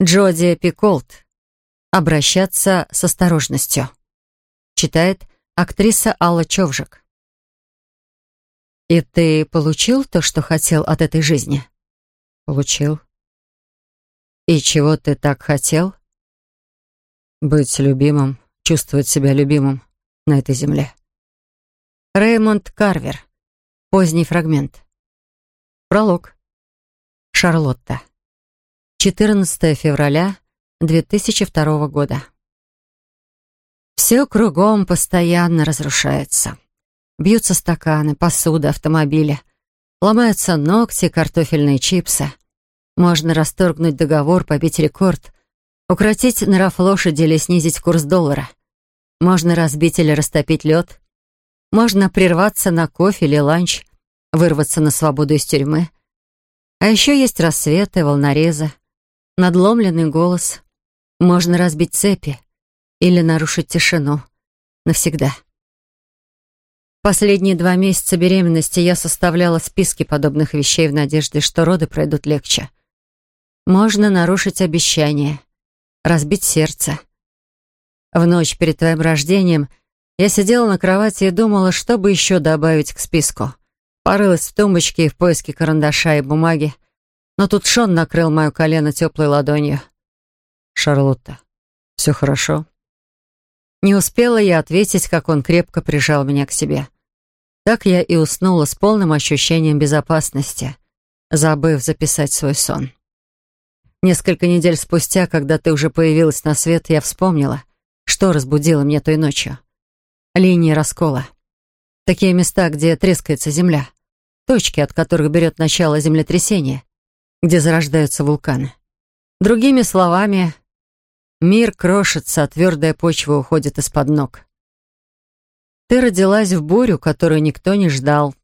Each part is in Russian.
Джоди Пиколт. «Обращаться с осторожностью». Читает актриса Алла Човжик. «И ты получил то, что хотел от этой жизни?» «Получил». «И чего ты так хотел?» «Быть любимым, чувствовать себя любимым на этой земле». Рэймонд Карвер. Поздний фрагмент. Пролог. Шарлотта. 14 февраля 2002 года. Все кругом постоянно разрушается. Бьются стаканы, посуда, автомобили. Ломаются ногти, картофельные чипсы. Можно расторгнуть договор, побить рекорд, укротить нрав лошади или снизить курс доллара. Можно разбить или растопить лед. Можно прерваться на кофе или ланч, вырваться на свободу из тюрьмы. А еще есть рассветы, волнорезы — надломленный голос. Можно разбить цепи или нарушить тишину. Навсегда. Последние два месяца беременности я составляла списки подобных вещей в надежде, что роды пройдут легче. Можно нарушить обещание, разбить сердце. В ночь перед твоим рождением я сидела на кровати и думала, что бы еще добавить к списку. Порылась в тумбочке и в поиске карандаша и бумаги, но тут Шон накрыл мое колено теплой ладонью. «Шарлотта, все хорошо?» Не успела я ответить, как он крепко прижал меня к себе. Так я и уснула с полным ощущением безопасности, забыв записать свой сон. Несколько недель спустя, когда ты уже появилась на свет, я вспомнила, что разбудило меня той ночью. Линии раскола. Такие места, где трескается земля. Точки, от которых берет начало землетрясение где зарождаются вулканы. Другими словами, мир крошится, а твердая почва уходит из-под ног. Ты родилась в бурю, которую никто не ждал.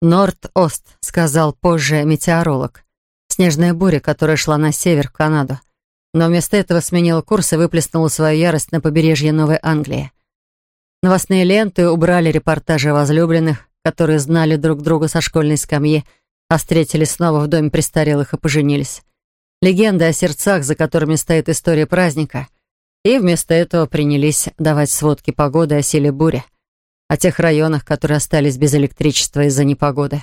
Норд-Ост, сказал позже метеоролог. Снежная буря, которая шла на север, в Канаду. Но вместо этого сменила курс и выплеснула свою ярость на побережье Новой Англии. Новостные ленты убрали репортажи возлюбленных, которые знали друг друга со школьной скамьи, а встретились снова в доме престарелых и поженились. Легенды о сердцах, за которыми стоит история праздника. И вместо этого принялись давать сводки погоды о силе бури, о тех районах, которые остались без электричества из-за непогоды.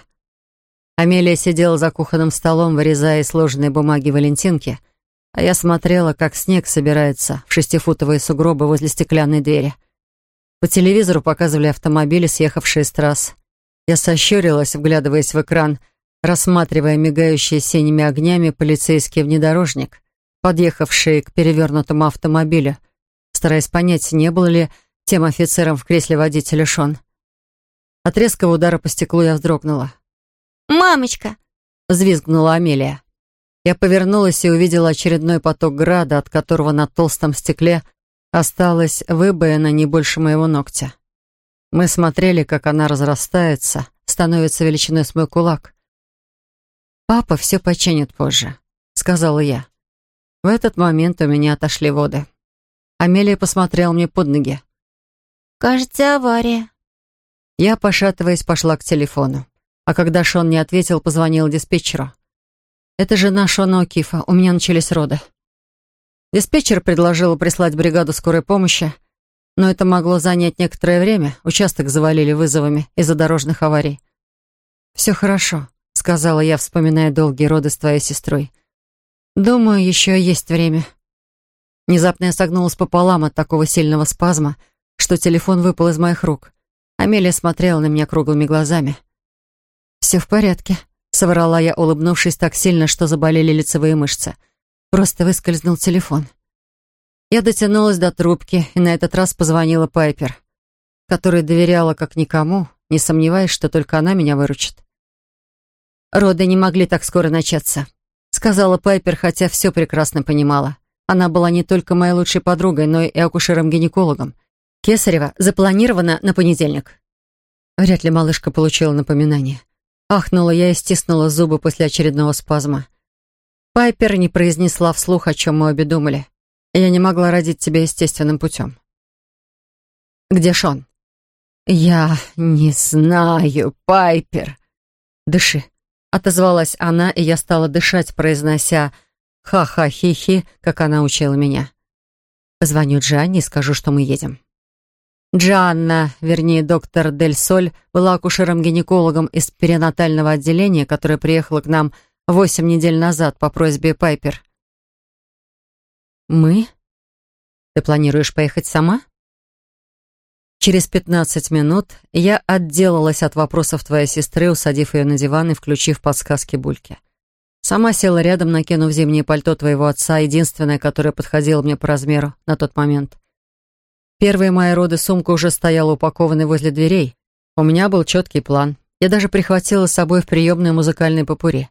Амелия сидела за кухонным столом, вырезая сложенные бумаги валентинки, а я смотрела, как снег собирается в шестифутовые сугробы возле стеклянной двери. По телевизору показывали автомобили, съехавшие с трасс. Я сощурилась, вглядываясь в экран, рассматривая мигающий синими огнями полицейский внедорожник, подъехавший к перевернутому автомобилю, стараясь понять, не был ли тем офицером в кресле водителя Шон. От резкого удара по стеклу я вздрогнула. «Мамочка!» — взвизгнула Амелия. Я повернулась и увидела очередной поток града, от которого на толстом стекле осталась выбоина не больше моего ногтя. Мы смотрели, как она разрастается, становится величиной с мой кулак — «Папа все починит позже», — сказала я. В этот момент у меня отошли воды. Амелия посмотрела мне под ноги. «Кажется, авария». Я, пошатываясь, пошла к телефону. А когда Шон не ответил, позвонил диспетчеру. «Это жена Шона О'Кифа. У меня начались роды». Диспетчер предложил прислать бригаду скорой помощи, но это могло занять некоторое время. Участок завалили вызовами из-за дорожных аварий. «Все хорошо», сказала я, вспоминая долгие роды с твоей сестрой. «Думаю, еще есть время». Внезапно я согнулась пополам от такого сильного спазма, что телефон выпал из моих рук. Амелия смотрела на меня круглыми глазами. «Все в порядке», — соврала я, улыбнувшись так сильно, что заболели лицевые мышцы. Просто выскользнул телефон. Я дотянулась до трубки и на этот раз позвонила Пайпер, которой доверяла как никому, не сомневаясь, что только она меня выручит. «Роды не могли так скоро начаться», — сказала Пайпер, хотя все прекрасно понимала. Она была не только моей лучшей подругой, но и акушером-гинекологом. Кесарева запланирована на понедельник. Вряд ли малышка получила напоминание. Ахнула я и стиснула зубы после очередного спазма. Пайпер не произнесла вслух, о чем мы обе думали. Я не могла родить тебя естественным путем. «Где Шон?» «Я не знаю, Пайпер». «Дыши», Отозвалась она, и я стала дышать, произнося «ха-ха-хи-хи», как она учила меня. Позвоню Джанне и скажу, что мы едем. Джанна, вернее, доктор Дель Соль, была акушером-гинекологом из перинатального отделения, которое приехало к нам восемь недель назад по просьбе Пайпер. «Мы? Ты планируешь поехать сама?» Через 15 минут я отделалась от вопросов твоей сестры, усадив ее на диван и включив подсказки Бульки. Сама села рядом, накинув зимнее пальто твоего отца, единственное, которое подходило мне по размеру на тот момент. Первые мои роды сумка уже стояла упакованной возле дверей. У меня был четкий план. Я даже прихватила с собой в приемную музыкальный попури.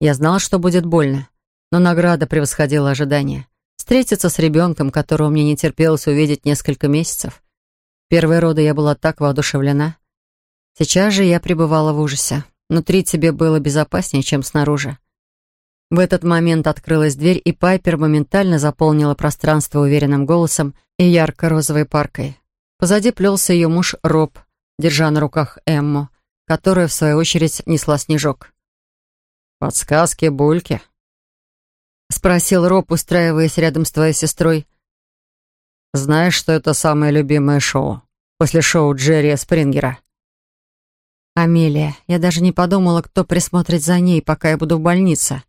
Я знала, что будет больно, но награда превосходила ожидания. Встретиться с ребенком, которого мне не терпелось увидеть несколько месяцев — Первые роды я была так воодушевлена. Сейчас же я пребывала в ужасе. Внутри тебе было безопаснее, чем снаружи. В этот момент открылась дверь, и Пайпер моментально заполнила пространство уверенным голосом и ярко-розовой паркой. Позади плелся ее муж Роб, держа на руках Эмму, которая, в свою очередь, несла снежок. «Подсказки, бульки?» — спросил Роб, устраиваясь рядом с твоей сестрой. Знаешь, что это самое любимое шоу? После шоу Джерри Спрингера. Амелия, я даже не подумала, кто присмотрит за ней, пока я буду в больнице.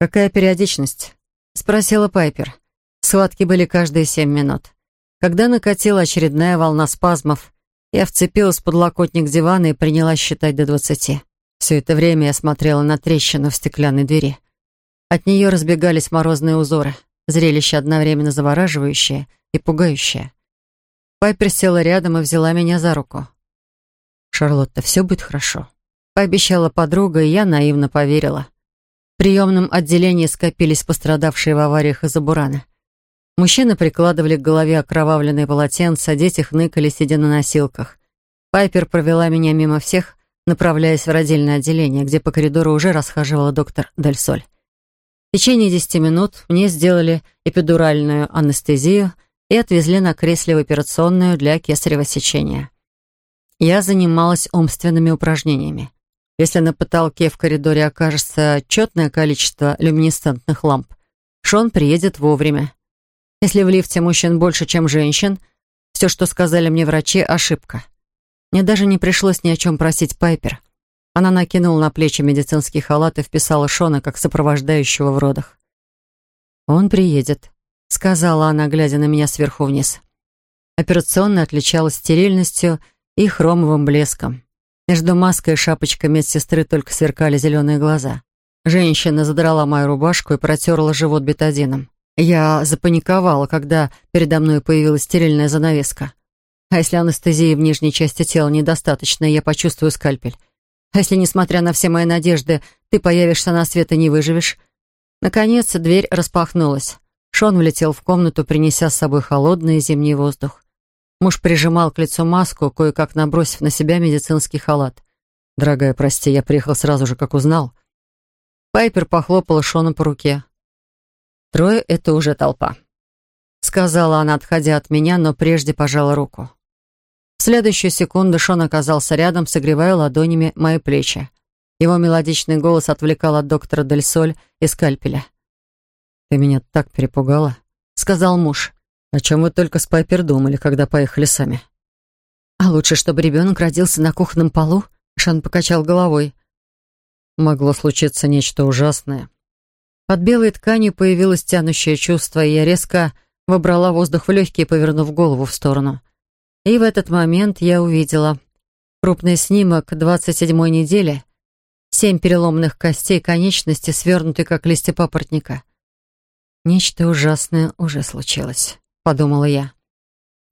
Какая периодичность? Спросила Пайпер. Схватки были каждые семь минут. Когда накатила очередная волна спазмов, я вцепилась в подлокотник дивана и принялась считать до двадцати. Все это время я смотрела на трещину в стеклянной двери. От нее разбегались морозные узоры, зрелище одновременно завораживающее — и пугающая. Пайпер села рядом и взяла меня за руку. «Шарлотта, все будет хорошо», — пообещала подруга, и я наивно поверила. В приемном отделении скопились пострадавшие в авариях из-за бурана. Мужчины прикладывали к голове окровавленные полотенца, дети хныкали, сидя на носилках. Пайпер провела меня мимо всех, направляясь в родильное отделение, где по коридору уже расхаживала доктор Дельсоль. В течение 10 минут мне сделали эпидуральную анестезию — и отвезли на кресле в операционную для кесарево сечения. Я занималась умственными упражнениями. Если на потолке в коридоре окажется четное количество люминесцентных ламп, Шон приедет вовремя. Если в лифте мужчин больше, чем женщин, все, что сказали мне врачи, ошибка. Мне даже не пришлось ни о чем просить Пайпер. Она накинула на плечи медицинский халат и вписала Шона как сопровождающего в родах. «Он приедет», — сказала она, глядя на меня сверху вниз. Операционная отличалась стерильностью и хромовым блеском. Между маской и шапочкой медсестры только сверкали зеленые глаза. Женщина задрала мою рубашку и протерла живот бетадином. Я запаниковала, когда передо мной появилась стерильная занавеска. А если анестезии в нижней части тела недостаточно, я почувствую скальпель. А если, несмотря на все мои надежды, ты появишься на свет и не выживешь? Наконец, дверь распахнулась. Шон влетел в комнату, принеся с собой холодный зимний воздух. Муж прижимал к лицу маску, кое-как набросив на себя медицинский халат. «Дорогая, прости, я приехал сразу же, как узнал». Пайпер похлопала Шона по руке. «Трое — это уже толпа», — сказала она, отходя от меня, но прежде пожала руку. В следующую секунду Шон оказался рядом, согревая ладонями мои плечи. Его мелодичный голос отвлекал от доктора Дель Соль и скальпеля. «Ты меня так перепугала», — сказал муж. «О чем вы только с Пайпер думали, когда поехали сами?» «А лучше, чтобы ребенок родился на кухонном полу?» Шан покачал головой. «Могло случиться нечто ужасное». Под белой тканью появилось тянущее чувство, и я резко вобрала воздух в легкие, повернув голову в сторону. И в этот момент я увидела крупный снимок 27-й недели, семь переломных костей конечности, свернутые как листья папоротника — «Нечто ужасное уже случилось», — подумала я.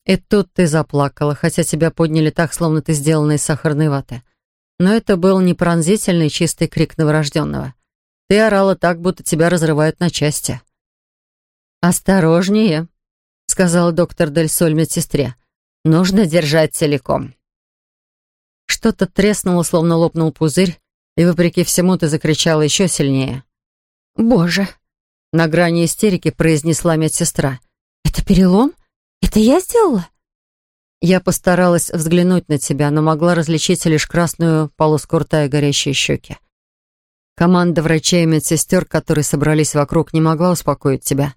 И тут ты заплакала, хотя тебя подняли так, словно ты сделана из сахарной ваты. Но это был не пронзительный чистый крик новорожденного. Ты орала так, будто тебя разрывают на части. «Осторожнее», — сказал доктор Дель Соль медсестре. «Нужно держать целиком». Что-то треснуло, словно лопнул пузырь, и, вопреки всему, ты закричала еще сильнее. «Боже!» На грани истерики произнесла медсестра. «Это перелом? Это я сделала?» Я постаралась взглянуть на тебя, но могла различить лишь красную полоску рта и горящие щеки. Команда врачей и медсестер, которые собрались вокруг, не могла успокоить тебя.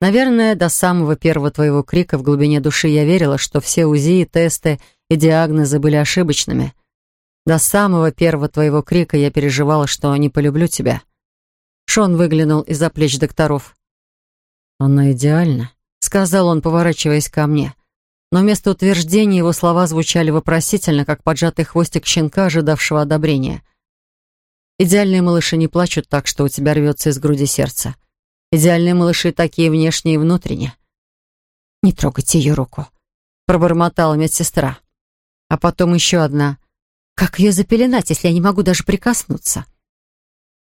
Наверное, до самого первого твоего крика в глубине души я верила, что все УЗИ, тесты и диагнозы были ошибочными. До самого первого твоего крика я переживала, что не полюблю тебя. Шон выглянул из-за плеч докторов. «Она идеальна», — сказал он, поворачиваясь ко мне. Но вместо утверждения его слова звучали вопросительно, как поджатый хвостик щенка, ожидавшего одобрения. «Идеальные малыши не плачут так, что у тебя рвется из груди сердце. Идеальные малыши такие внешние и внутренние». «Не трогайте ее руку», — пробормотала медсестра. А потом еще одна. «Как ее запеленать, если я не могу даже прикоснуться?»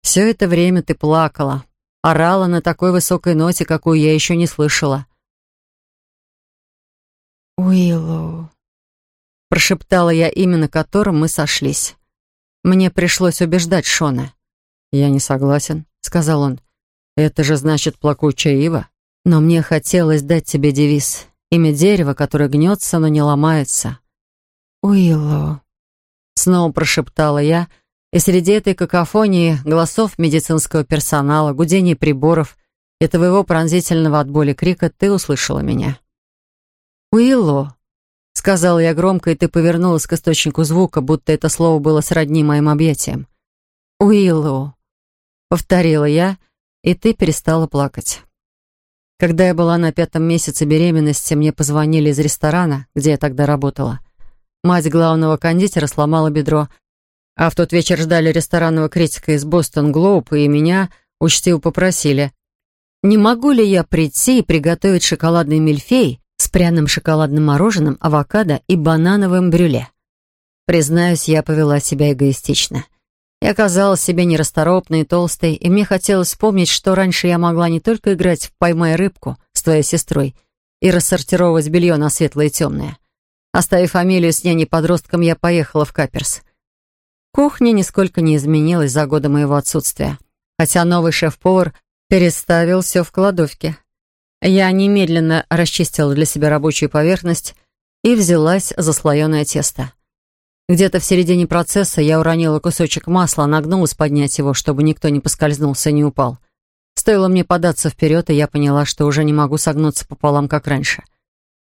Все это время ты плакала, орала на такой высокой ноте, какую я еще не слышала. «Уиллоу», — прошептала я имя, на котором мы сошлись. Мне пришлось убеждать Шона. «Я не согласен», — сказал он. «Это же значит плакучая ива». «Но мне хотелось дать тебе девиз. Имя дерева, которое гнется, но не ломается». «Уиллоу», — снова прошептала я, — и среди этой какофонии голосов медицинского персонала, гудений приборов и твоего пронзительного от боли крика ты услышала меня. «Уилло», — сказал я громко, и ты повернулась к источнику звука, будто это слово было сродни моим объятиям. «Уилло», — повторила я, и ты перестала плакать. Когда я была на пятом месяце беременности, мне позвонили из ресторана, где я тогда работала. Мать главного кондитера сломала бедро, а в тот вечер ждали ресторанного критика из Бостон Глоб и меня учтиво попросили, не могу ли я прийти и приготовить шоколадный мильфей с пряным шоколадным мороженым, авокадо и банановым брюле. Признаюсь, я повела себя эгоистично. Я казалась себе нерасторопной и толстой, и мне хотелось вспомнить, что раньше я могла не только играть в «Поймай рыбку» с твоей сестрой и рассортировать белье на светлое и темное. Оставив фамилию с няней-подростком, я поехала в Каперс. Кухня нисколько не изменилась за годы моего отсутствия, хотя новый шеф-повар переставил все в кладовке. Я немедленно расчистила для себя рабочую поверхность и взялась за слоеное тесто. Где-то в середине процесса я уронила кусочек масла, нагнулась поднять его, чтобы никто не поскользнулся и не упал. Стоило мне податься вперед, и я поняла, что уже не могу согнуться пополам, как раньше.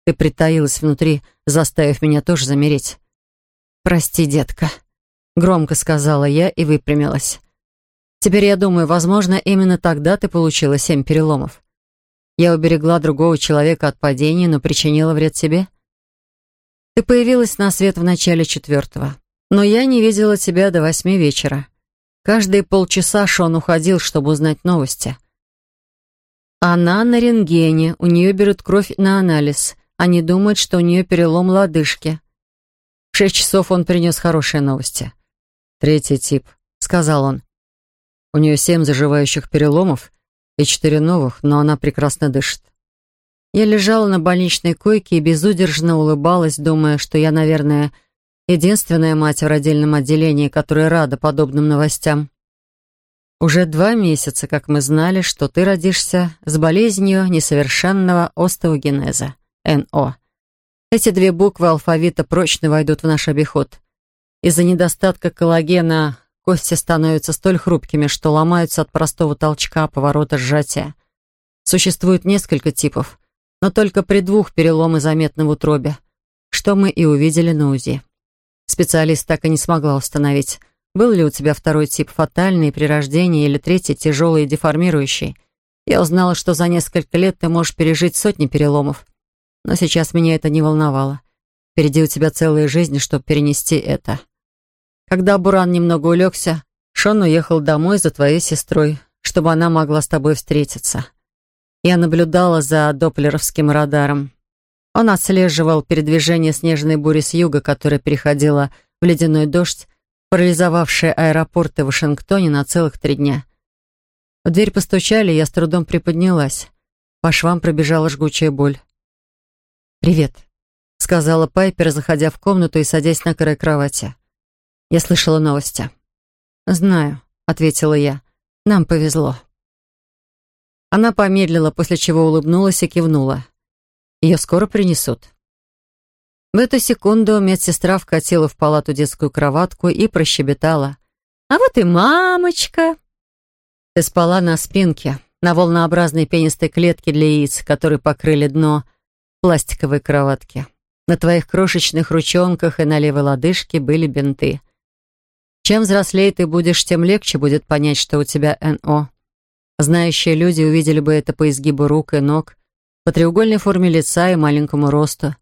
Ты притаилась внутри, заставив меня тоже замереть. «Прости, детка», Громко сказала я и выпрямилась. Теперь я думаю, возможно, именно тогда ты получила семь переломов. Я уберегла другого человека от падения, но причинила вред себе. Ты появилась на свет в начале четвертого, но я не видела тебя до восьми вечера. Каждые полчаса Шон уходил, чтобы узнать новости. Она на рентгене, у нее берут кровь на анализ. Они думают, что у нее перелом лодыжки. В шесть часов он принес хорошие новости. «Третий тип», — сказал он. «У нее семь заживающих переломов и четыре новых, но она прекрасно дышит». Я лежала на больничной койке и безудержно улыбалась, думая, что я, наверное, единственная мать в родильном отделении, которая рада подобным новостям. Уже два месяца, как мы знали, что ты родишься с болезнью несовершенного остеогенеза, НО. Эти две буквы алфавита прочно войдут в наш обиход. Из-за недостатка коллагена кости становятся столь хрупкими, что ломаются от простого толчка, поворота, сжатия. Существует несколько типов, но только при двух переломы заметны в утробе, что мы и увидели на УЗИ. Специалист так и не смогла установить, был ли у тебя второй тип фатальный при рождении или третий тяжелый и деформирующий. Я узнала, что за несколько лет ты можешь пережить сотни переломов, но сейчас меня это не волновало. Впереди у тебя целая жизнь, чтобы перенести это. Когда Буран немного улегся, Шон уехал домой за твоей сестрой, чтобы она могла с тобой встретиться. Я наблюдала за доплеровским радаром. Он отслеживал передвижение снежной бури с юга, которая переходила в ледяной дождь, парализовавший аэропорты в Вашингтоне на целых три дня. В дверь постучали, я с трудом приподнялась. По швам пробежала жгучая боль. «Привет», — сказала Пайпер, заходя в комнату и садясь на край кровати. Я слышала новости. «Знаю», — ответила я. «Нам повезло». Она помедлила, после чего улыбнулась и кивнула. «Ее скоро принесут». В эту секунду медсестра вкатила в палату детскую кроватку и прощебетала. «А вот и мамочка!» Ты спала на спинке, на волнообразной пенистой клетке для яиц, которые покрыли дно пластиковой кроватки. На твоих крошечных ручонках и на левой лодыжке были бинты — чем взрослее ты будешь, тем легче будет понять, что у тебя НО. Знающие люди увидели бы это по изгибу рук и ног, по треугольной форме лица и маленькому росту.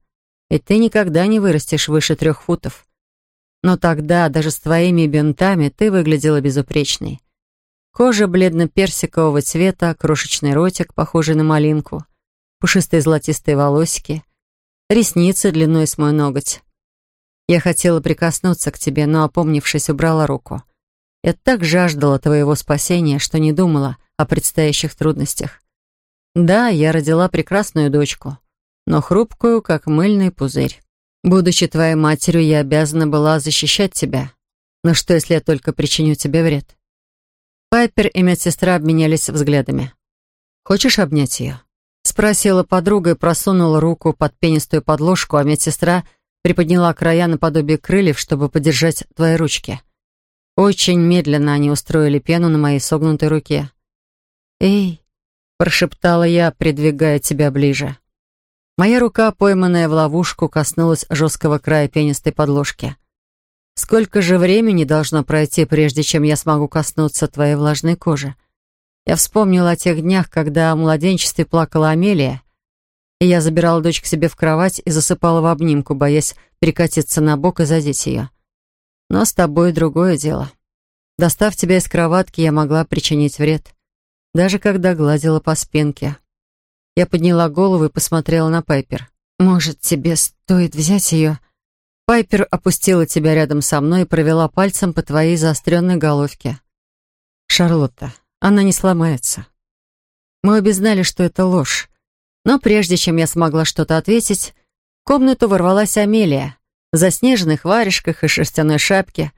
И ты никогда не вырастешь выше трех футов. Но тогда, даже с твоими бинтами, ты выглядела безупречной. Кожа бледно-персикового цвета, крошечный ротик, похожий на малинку, пушистые золотистые волосики, ресницы длиной с мой ноготь. Я хотела прикоснуться к тебе, но, опомнившись, убрала руку. Я так жаждала твоего спасения, что не думала о предстоящих трудностях. Да, я родила прекрасную дочку, но хрупкую, как мыльный пузырь. Будучи твоей матерью, я обязана была защищать тебя. Но что, если я только причиню тебе вред? Пайпер и медсестра обменялись взглядами. «Хочешь обнять ее?» Спросила подруга и просунула руку под пенистую подложку, а медсестра — приподняла края наподобие крыльев, чтобы подержать твои ручки. Очень медленно они устроили пену на моей согнутой руке. «Эй!» — прошептала я, придвигая тебя ближе. Моя рука, пойманная в ловушку, коснулась жесткого края пенистой подложки. Сколько же времени должно пройти, прежде чем я смогу коснуться твоей влажной кожи? Я вспомнила о тех днях, когда в младенчестве плакала Амелия, и я забирала дочь к себе в кровать и засыпала в обнимку, боясь перекатиться на бок и задеть ее. Но с тобой другое дело. Достав тебя из кроватки, я могла причинить вред. Даже когда гладила по спинке. Я подняла голову и посмотрела на Пайпер. «Может, тебе стоит взять ее?» Пайпер опустила тебя рядом со мной и провела пальцем по твоей заостренной головке. «Шарлотта, она не сломается». Мы обе знали, что это ложь, но прежде чем я смогла что-то ответить, в комнату ворвалась Амелия в заснеженных варежках и шерстяной шапке.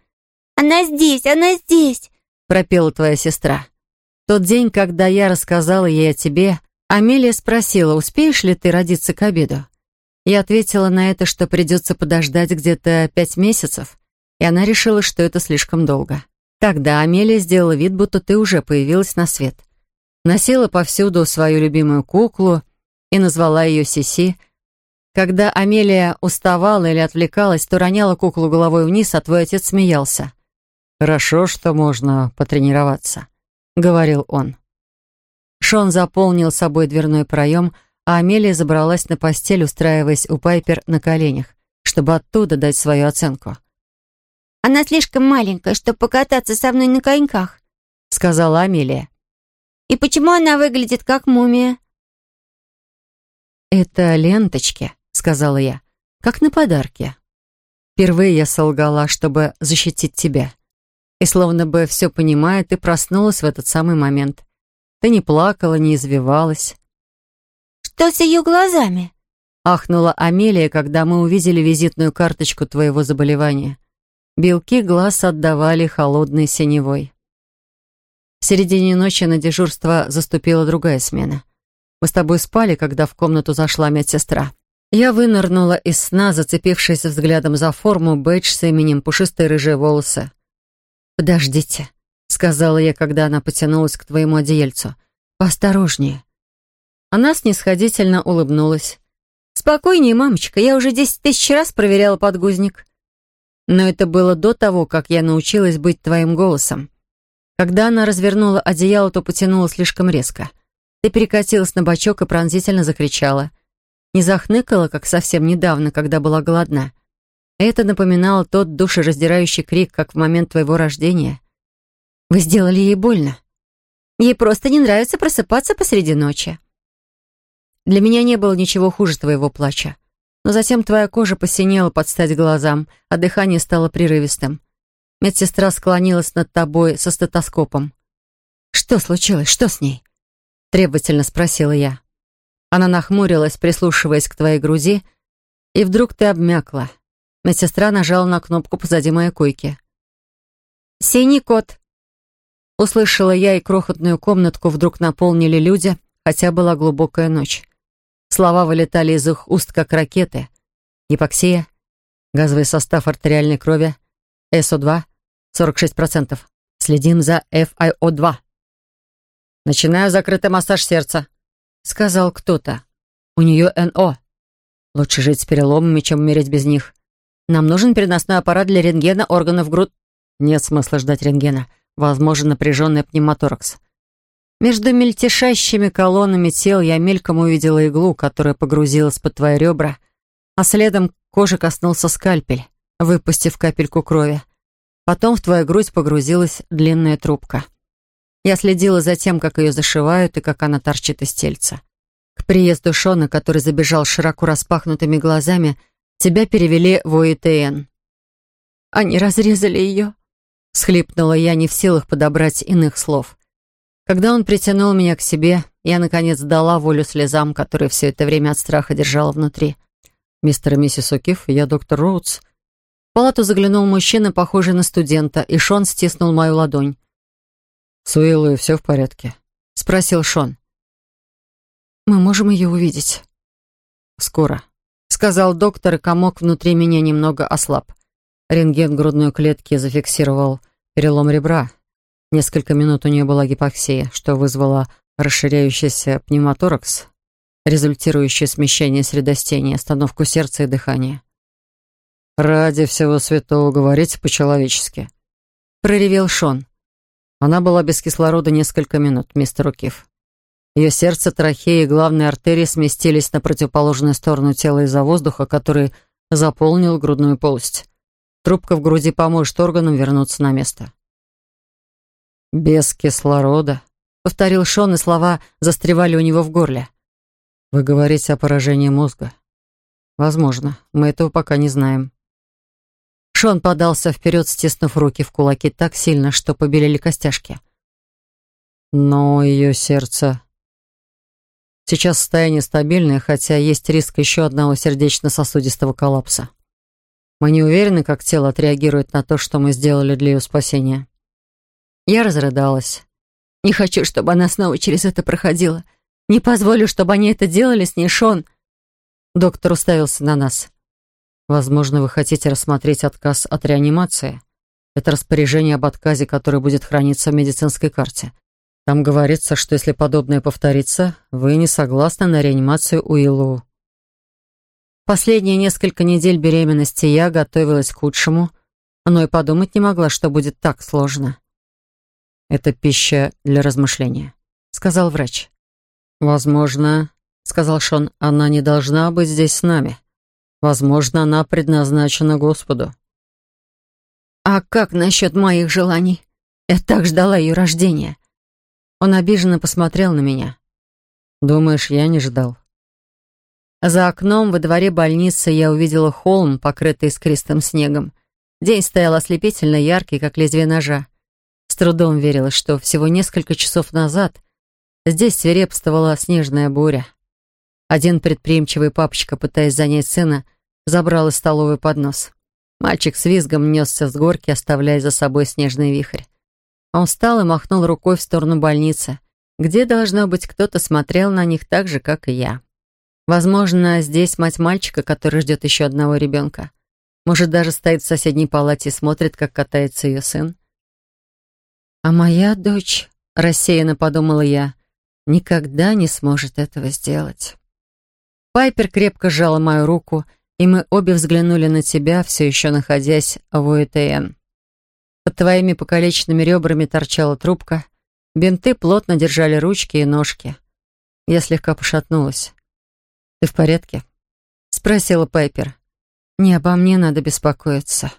«Она здесь! Она здесь!» — пропела твоя сестра. Тот день, когда я рассказала ей о тебе, Амелия спросила, успеешь ли ты родиться к обеду. Я ответила на это, что придется подождать где-то пять месяцев, и она решила, что это слишком долго. Тогда Амелия сделала вид, будто ты уже появилась на свет. Носила повсюду свою любимую куклу и назвала ее Сиси. Когда Амелия уставала или отвлекалась, то роняла куклу головой вниз, а твой отец смеялся. «Хорошо, что можно потренироваться», — говорил он. Шон заполнил собой дверной проем, а Амелия забралась на постель, устраиваясь у Пайпер на коленях, чтобы оттуда дать свою оценку. «Она слишком маленькая, чтобы покататься со мной на коньках», — сказала Амелия. «И почему она выглядит как мумия?» «Это ленточки», — сказала я, — «как на подарки». Впервые я солгала, чтобы защитить тебя. И словно бы все понимая, ты проснулась в этот самый момент. Ты не плакала, не извивалась. «Что с ее глазами?» — ахнула Амелия, когда мы увидели визитную карточку твоего заболевания. Белки глаз отдавали холодной синевой. В середине ночи на дежурство заступила другая смена — мы с тобой спали, когда в комнату зашла медсестра. Я вынырнула из сна, зацепившись взглядом за форму, бэдж с именем, пушистые рыжие волосы. «Подождите», — сказала я, когда она потянулась к твоему одеяльцу. «Поосторожнее». Она снисходительно улыбнулась. «Спокойнее, мамочка, я уже десять тысяч раз проверяла подгузник». Но это было до того, как я научилась быть твоим голосом. Когда она развернула одеяло, то потянула слишком резко — ты перекатилась на бочок и пронзительно закричала. Не захныкала, как совсем недавно, когда была голодна. Это напоминало тот душераздирающий крик, как в момент твоего рождения. Вы сделали ей больно. Ей просто не нравится просыпаться посреди ночи. Для меня не было ничего хуже твоего плача. Но затем твоя кожа посинела под стать глазам, а дыхание стало прерывистым. Медсестра склонилась над тобой со стетоскопом. Что случилось? Что с ней? требовательно спросила я. Она нахмурилась, прислушиваясь к твоей груди, и вдруг ты обмякла. Медсестра нажала на кнопку позади моей койки. «Синий кот!» Услышала я, и крохотную комнатку вдруг наполнили люди, хотя была глубокая ночь. Слова вылетали из их уст, как ракеты. Гипоксия, газовый состав артериальной крови, СО2, 46%. Следим за FIO2. «Начинаю закрытый массаж сердца», — сказал кто-то. «У нее НО. Лучше жить с переломами, чем умереть без них. Нам нужен переносной аппарат для рентгена органов груд...» «Нет смысла ждать рентгена. Возможно напряженный пневмоторакс». Между мельтешащими колоннами тел я мельком увидела иглу, которая погрузилась под твои ребра, а следом кожи коснулся скальпель, выпустив капельку крови. Потом в твою грудь погрузилась длинная трубка — я следила за тем, как ее зашивают и как она торчит из тельца. К приезду Шона, который забежал широко распахнутыми глазами, тебя перевели в ОИТН. «Они разрезали ее», — схлипнула я, не в силах подобрать иных слов. Когда он притянул меня к себе, я, наконец, дала волю слезам, которые все это время от страха держала внутри. «Мистер и миссис Укиф, я доктор Роудс». В палату заглянул мужчина, похожий на студента, и Шон стиснул мою ладонь. «С Уиллой все в порядке?» — спросил Шон. «Мы можем ее увидеть». «Скоро», — сказал доктор, и комок внутри меня немного ослаб. Рентген грудной клетки зафиксировал перелом ребра. Несколько минут у нее была гипоксия, что вызвало расширяющийся пневмоторакс, результирующий смещение средостения, остановку сердца и дыхания. «Ради всего святого говорите по-человечески», — проревел Шон. Она была без кислорода несколько минут, мистер Укив. Ее сердце, трахея и главные артерии сместились на противоположную сторону тела из-за воздуха, который заполнил грудную полость. Трубка в груди поможет органам вернуться на место. «Без кислорода», — повторил Шон, и слова застревали у него в горле. «Вы говорите о поражении мозга?» «Возможно. Мы этого пока не знаем». Шон подался вперед, стиснув руки в кулаки так сильно, что побелели костяшки. Но ее сердце... Сейчас состояние стабильное, хотя есть риск еще одного сердечно-сосудистого коллапса. Мы не уверены, как тело отреагирует на то, что мы сделали для ее спасения. Я разрыдалась. Не хочу, чтобы она снова через это проходила. Не позволю, чтобы они это делали с ней, Шон. Доктор уставился на нас. Возможно, вы хотите рассмотреть отказ от реанимации. Это распоряжение об отказе, которое будет храниться в медицинской карте. Там говорится, что если подобное повторится, вы не согласны на реанимацию Уиллу. Последние несколько недель беременности я готовилась к худшему, но и подумать не могла, что будет так сложно. «Это пища для размышления», — сказал врач. «Возможно», — сказал Шон, — «она не должна быть здесь с нами». Возможно, она предназначена Господу. «А как насчет моих желаний? Я так ждала ее рождения». Он обиженно посмотрел на меня. «Думаешь, я не ждал?» За окном во дворе больницы я увидела холм, покрытый искристым снегом. День стоял ослепительно яркий, как лезвие ножа. С трудом верилось, что всего несколько часов назад здесь свирепствовала снежная буря. Один предприимчивый папочка, пытаясь занять сына, забрал из столовой поднос. Мальчик с визгом несся с горки, оставляя за собой снежный вихрь. Он встал и махнул рукой в сторону больницы, где, должно быть, кто-то смотрел на них так же, как и я. Возможно, здесь мать мальчика, который ждет еще одного ребенка. Может, даже стоит в соседней палате и смотрит, как катается ее сын. «А моя дочь», — рассеянно подумала я, — «никогда не сможет этого сделать». Пайпер крепко сжала мою руку и и мы обе взглянули на тебя, все еще находясь в УЭТН. Под твоими покалеченными ребрами торчала трубка, бинты плотно держали ручки и ножки. Я слегка пошатнулась. «Ты в порядке?» — спросила Пайпер. «Не обо мне надо беспокоиться».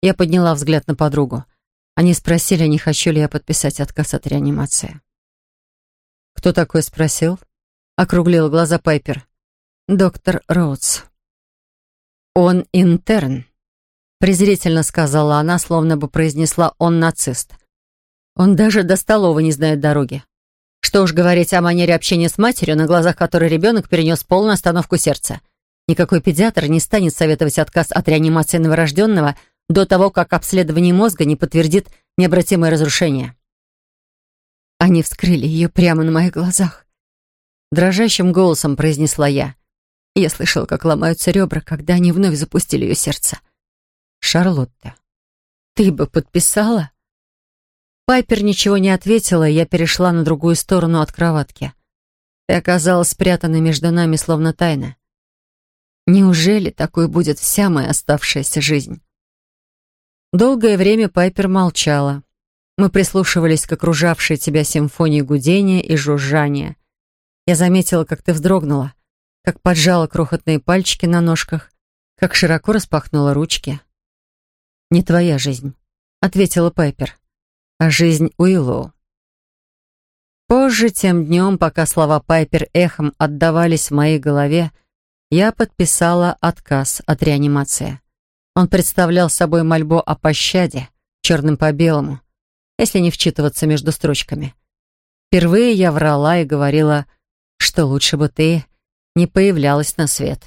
Я подняла взгляд на подругу. Они спросили, не хочу ли я подписать отказ от реанимации. «Кто такой?» — спросил. Округлила глаза Пайпер. «Доктор Роудс». «Он интерн», — презрительно сказала она, словно бы произнесла «он нацист». «Он даже до столовой не знает дороги». Что уж говорить о манере общения с матерью, на глазах которой ребенок перенес полную остановку сердца. Никакой педиатр не станет советовать отказ от реанимации новорожденного до того, как обследование мозга не подтвердит необратимое разрушение. Они вскрыли ее прямо на моих глазах. Дрожащим голосом произнесла я — я слышал, как ломаются ребра, когда они вновь запустили ее сердце. «Шарлотта, ты бы подписала?» Пайпер ничего не ответила, и я перешла на другую сторону от кроватки. Ты оказалась спрятана между нами, словно тайна. Неужели такой будет вся моя оставшаяся жизнь? Долгое время Пайпер молчала. Мы прислушивались к окружавшей тебя симфонии гудения и жужжания. Я заметила, как ты вздрогнула как поджала крохотные пальчики на ножках, как широко распахнула ручки. «Не твоя жизнь», — ответила Пайпер, — «а жизнь Уиллоу». Позже, тем днем, пока слова Пайпер эхом отдавались в моей голове, я подписала отказ от реанимации. Он представлял собой мольбу о пощаде, черным по белому, если не вчитываться между строчками. Впервые я врала и говорила, что лучше бы ты не появлялась на свет.